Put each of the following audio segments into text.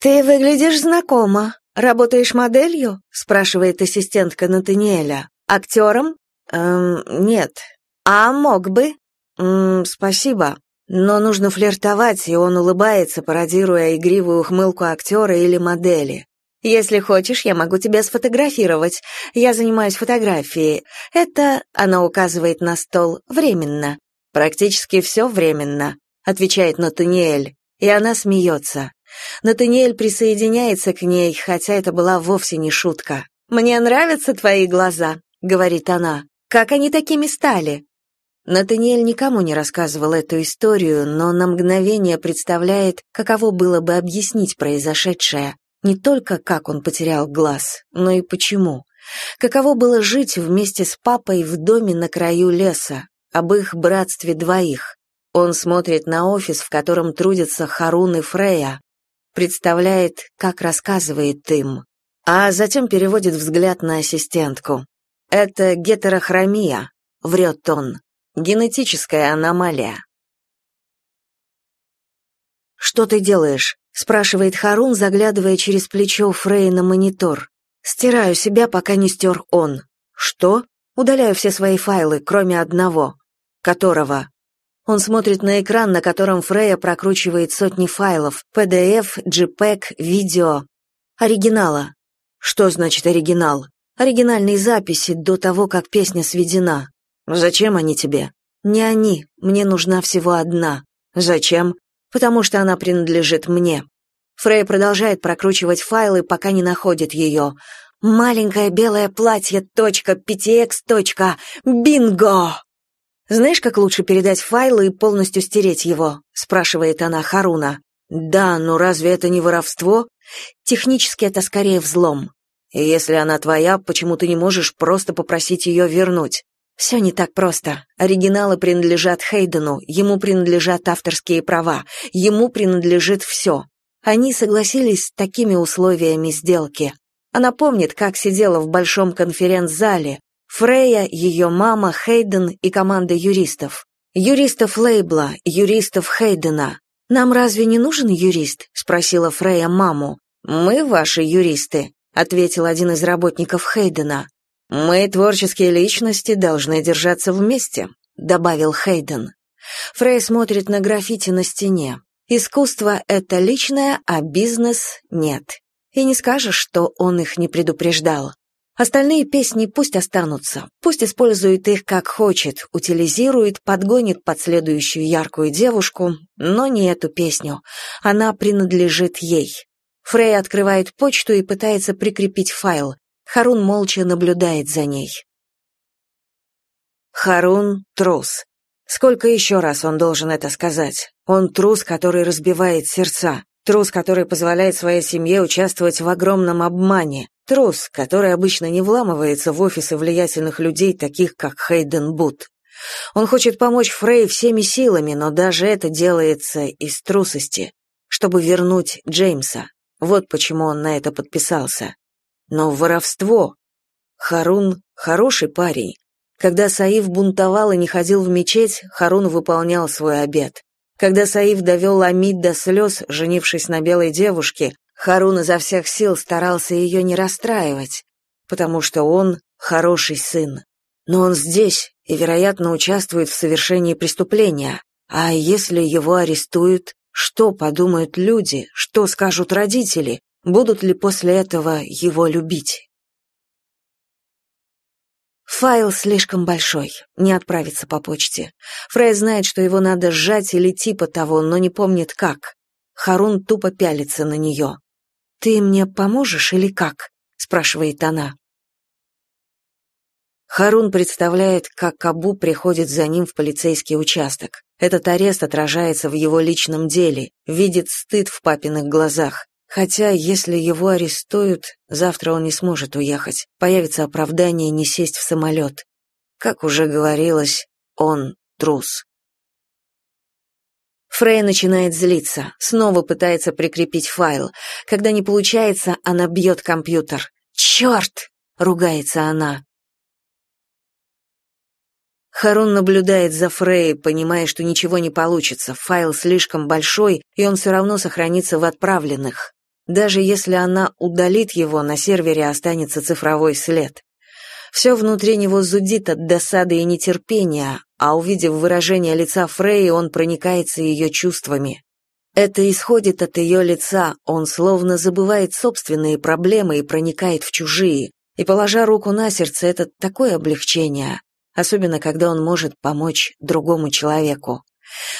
«Ты выглядишь знакомо. Работаешь моделью?» — спрашивает ассистентка Натаниэля. «Актером?» «Эм, нет». «А мог бы?» «Ммм, спасибо. Но нужно флиртовать, и он улыбается, пародируя игривую ухмылку актера или модели. Если хочешь, я могу тебя сфотографировать. Я занимаюсь фотографией. Это, она указывает на стол, временно. Практически все временно, отвечает Натаниэль, и она смеется. Натаниэль присоединяется к ней, хотя это была вовсе не шутка. «Мне нравятся твои глаза», — говорит она. «Как они такими стали?» Натаниэль никому не рассказывал эту историю, но на мгновение представляет, каково было бы объяснить произошедшее. Не только как он потерял глаз, но и почему. Каково было жить вместе с папой в доме на краю леса, об их братстве двоих. Он смотрит на офис, в котором трудятся Харун и Фрея, представляет, как рассказывает им, а затем переводит взгляд на ассистентку. «Это гетерохромия», — врет он, — «генетическая аномалия». «Что ты делаешь?» — спрашивает Харун, заглядывая через плечо Фрей на монитор. «Стираю себя, пока не стер он». «Что?» «Удаляю все свои файлы, кроме одного». «Которого?» Он смотрит на экран, на котором Фрея прокручивает сотни файлов, PDF, JPEG, видео. Оригинала. Что значит оригинал? Оригинальные записи до того, как песня сведена. Зачем они тебе? Не они, мне нужна всего одна. Зачем? потому что она принадлежит мне. Фрей продолжает прокручивать файлы, пока не находит ее. «Маленькое белое платье, точка, PTX, точка, бинго!» «Знаешь, как лучше передать файлы и полностью стереть его?» — спрашивает она Харуна. «Да, но разве это не воровство?» «Технически это скорее взлом. И если она твоя, почему ты не можешь просто попросить ее вернуть?» Все не так просто. Оригиналы принадлежат Хейдену, ему принадлежат авторские права, ему принадлежит все. Они согласились с такими условиями сделки. Она помнит, как сидела в большом конференц-зале. Фрея, ее мама, Хейден и команда юристов. Юристов лейбла, юристов Хейдена. «Нам разве не нужен юрист?» — спросила Фрея маму. «Мы ваши юристы», — ответил один из работников Хейдена. «Мы, творческие личности, должны держаться вместе», — добавил Хейден. Фрей смотрит на граффити на стене. Искусство — это личное, а бизнес — нет. И не скажешь, что он их не предупреждал. Остальные песни пусть останутся, пусть использует их как хочет, утилизирует, подгонит под следующую яркую девушку, но не эту песню. Она принадлежит ей. Фрей открывает почту и пытается прикрепить файл. Харун молча наблюдает за ней. Харун — трус. Сколько еще раз он должен это сказать? Он трус, который разбивает сердца. Трус, который позволяет своей семье участвовать в огромном обмане. Трус, который обычно не вламывается в офисы влиятельных людей, таких как Хейден Бут. Он хочет помочь Фрей всеми силами, но даже это делается из трусости, чтобы вернуть Джеймса. Вот почему он на это подписался. Но воровство... Харун — хороший парень. Когда Саиф бунтовал и не ходил в мечеть, Харун выполнял свой обет. Когда Саиф довел Амид до слез, женившись на белой девушке, Харун изо всех сил старался ее не расстраивать, потому что он хороший сын. Но он здесь и, вероятно, участвует в совершении преступления. А если его арестуют, что подумают люди, что скажут родители? Будут ли после этого его любить? Файл слишком большой, не отправится по почте. Фрей знает, что его надо сжать или типа того, но не помнит как. Харун тупо пялится на нее. «Ты мне поможешь или как?» — спрашивает она. Харун представляет, как Кабу приходит за ним в полицейский участок. Этот арест отражается в его личном деле, видит стыд в папиных глазах. Хотя, если его арестуют, завтра он не сможет уехать. Появится оправдание не сесть в самолет. Как уже говорилось, он трус. Фрей начинает злиться, снова пытается прикрепить файл. Когда не получается, она бьет компьютер. «Черт!» — ругается она. Харун наблюдает за Фрей, понимая, что ничего не получится, файл слишком большой, и он все равно сохранится в отправленных. Даже если она удалит его, на сервере останется цифровой след. Все внутри него зудит от досады и нетерпения, а увидев выражение лица Фреи, он проникается ее чувствами. Это исходит от ее лица, он словно забывает собственные проблемы и проникает в чужие. И, положа руку на сердце, это такое облегчение, особенно когда он может помочь другому человеку.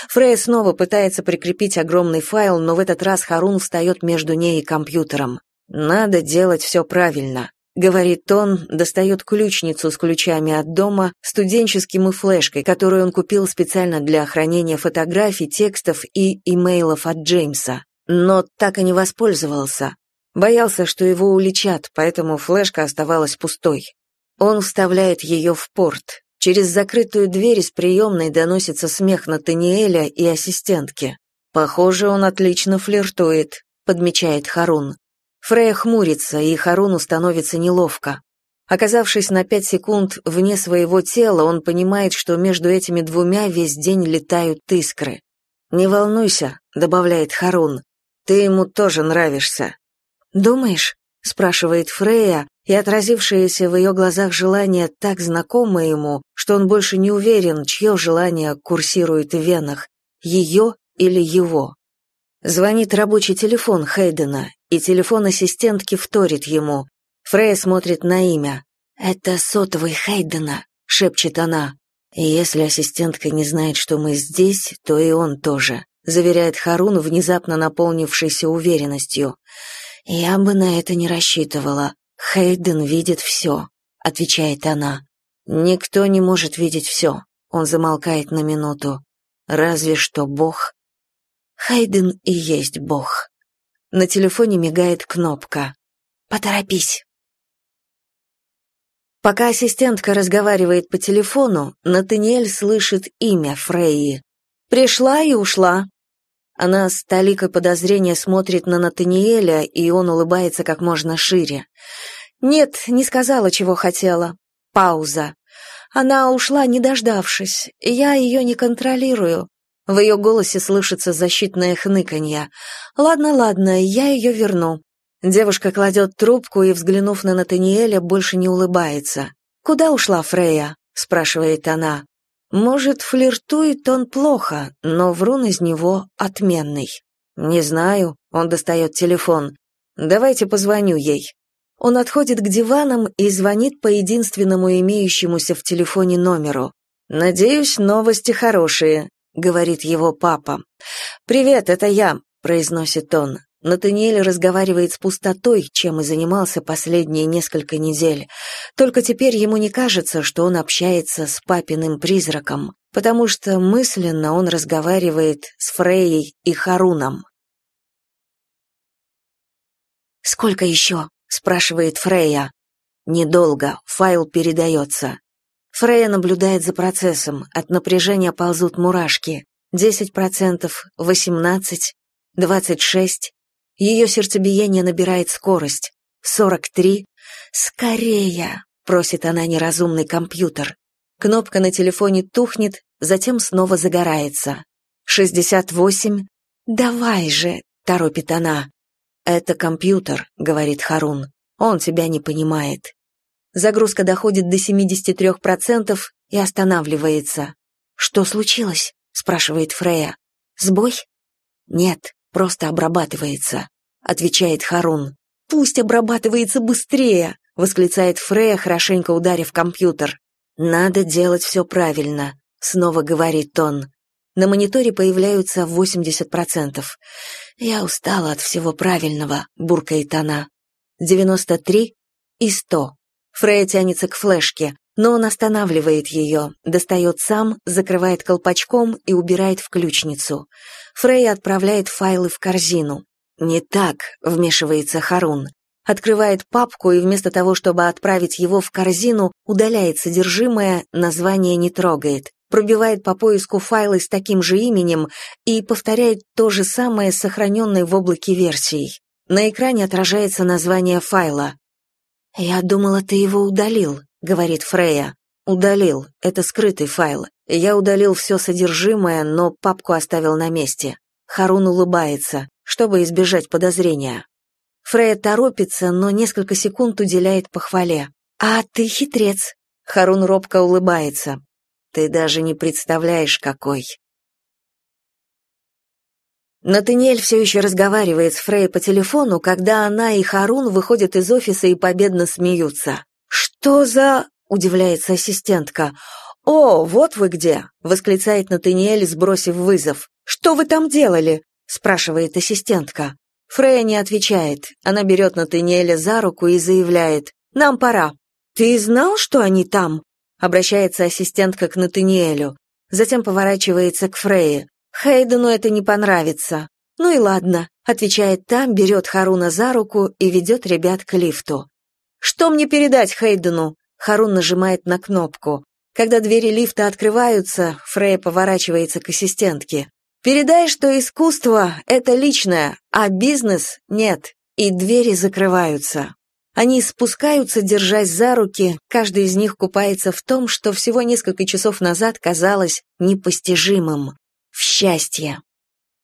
Фрей снова пытается прикрепить огромный файл, но в этот раз Харун встает между ней и компьютером. Надо делать все правильно. Говорит он, достает ключницу с ключами от дома, студенческим и флешкой, которую он купил специально для хранения фотографий, текстов и имейлов от Джеймса. Но так и не воспользовался. Боялся, что его уличат, поэтому флешка оставалась пустой. Он вставляет ее в порт. Через закрытую дверь из приемной доносится смех Натаниэля и ассистентки. «Похоже, он отлично флиртует», — подмечает Харун. Фрея хмурится, и Харуну становится неловко. Оказавшись на пять секунд вне своего тела, он понимает, что между этими двумя весь день летают искры. «Не волнуйся», — добавляет Харун, — «ты ему тоже нравишься». «Думаешь?» — спрашивает Фрея, и отразившееся в ее глазах желание так знакомо ему, что он больше не уверен, чье желание курсирует в венах, ее или его. Звонит рабочий телефон Хейдена, и телефон ассистентки вторит ему. Фрея смотрит на имя. «Это сотовый Хейдена», — шепчет она. «И если ассистентка не знает, что мы здесь, то и он тоже», — заверяет Харун, внезапно наполнившийся уверенностью. «Я бы на это не рассчитывала. Хейден видит все», — отвечает она. «Никто не может видеть все», — он замолкает на минуту. «Разве что Бог Хайден и есть Бог. На телефоне мигает кнопка. «Поторопись». Пока ассистентка разговаривает по телефону, Натаниэль слышит имя Фрейи. «Пришла и ушла». Она с толикой подозрения смотрит на Натаниэля, и он улыбается как можно шире. «Нет, не сказала, чего хотела». Пауза. Она ушла, не дождавшись. Я ее не контролирую. В ее голосе слышится защитное хныканье. «Ладно, ладно, я ее верну». Девушка кладет трубку и, взглянув на Натаниэля, больше не улыбается. «Куда ушла Фрея?» — спрашивает она. «Может, флиртует он плохо, но врун из него отменный». «Не знаю», — он достает телефон. «Давайте позвоню ей». Он отходит к диванам и звонит по единственному имеющемуся в телефоне номеру. «Надеюсь, новости хорошие», — говорит его папа. «Привет, это я», — произносит он. Натаниэль разговаривает с пустотой, чем и занимался последние несколько недель. Только теперь ему не кажется, что он общается с папиным призраком, потому что мысленно он разговаривает с Фрейей и Харуном. «Сколько еще?» — спрашивает Фрейя. «Недолго, файл передается». Фрея наблюдает за процессом, от напряжения ползут мурашки. 10%, 18%, 26%. Ее сердцебиение набирает скорость. 43%. «Скорее!» — просит она неразумный компьютер. Кнопка на телефоне тухнет, затем снова загорается. 68. «Давай же!» — торопит она. «Это компьютер», — говорит Харун. «Он тебя не понимает. Загрузка доходит до 73% и останавливается. «Что случилось?» — спрашивает Фрея. «Сбой?» «Нет, просто обрабатывается», — отвечает Харун. «Пусть обрабатывается быстрее!» — восклицает Фрея, хорошенько ударив компьютер. «Надо делать все правильно», — снова говорит он. На мониторе появляются 80%. «Я устала от всего правильного», — буркает она. 93 и 100. Фрея тянется к флешке, но он останавливает ее, достает сам, закрывает колпачком и убирает в ключницу. Фрея отправляет файлы в корзину. «Не так», — вмешивается Харун. Открывает папку и вместо того, чтобы отправить его в корзину, удаляет содержимое, название не трогает. Пробивает по поиску файлы с таким же именем и повторяет то же самое с сохраненной в облаке версией. На экране отражается название файла «Я думала, ты его удалил», — говорит Фрея. «Удалил. Это скрытый файл. Я удалил все содержимое, но папку оставил на месте». Харун улыбается, чтобы избежать подозрения. Фрея торопится, но несколько секунд уделяет похвале. «А ты хитрец», — Харун робко улыбается. «Ты даже не представляешь, какой». Натаниэль все еще разговаривает с Фрей по телефону, когда она и Харун выходят из офиса и победно смеются. «Что за...» — удивляется ассистентка. «О, вот вы где!» — восклицает Натаниэль, сбросив вызов. «Что вы там делали?» — спрашивает ассистентка. Фрея не отвечает. Она берет Натаниэля за руку и заявляет. «Нам пора». «Ты знал, что они там?» — обращается ассистентка к Натаниэлю. Затем поворачивается к Фрейе. Хейдену это не понравится. Ну и ладно, отвечает там, берет Харуна за руку и ведет ребят к лифту. Что мне передать Хейдену? Харун нажимает на кнопку. Когда двери лифта открываются, Фрей поворачивается к ассистентке. Передай, что искусство — это личное, а бизнес — нет, и двери закрываются. Они спускаются, держась за руки, каждый из них купается в том, что всего несколько часов назад казалось непостижимым в счастье.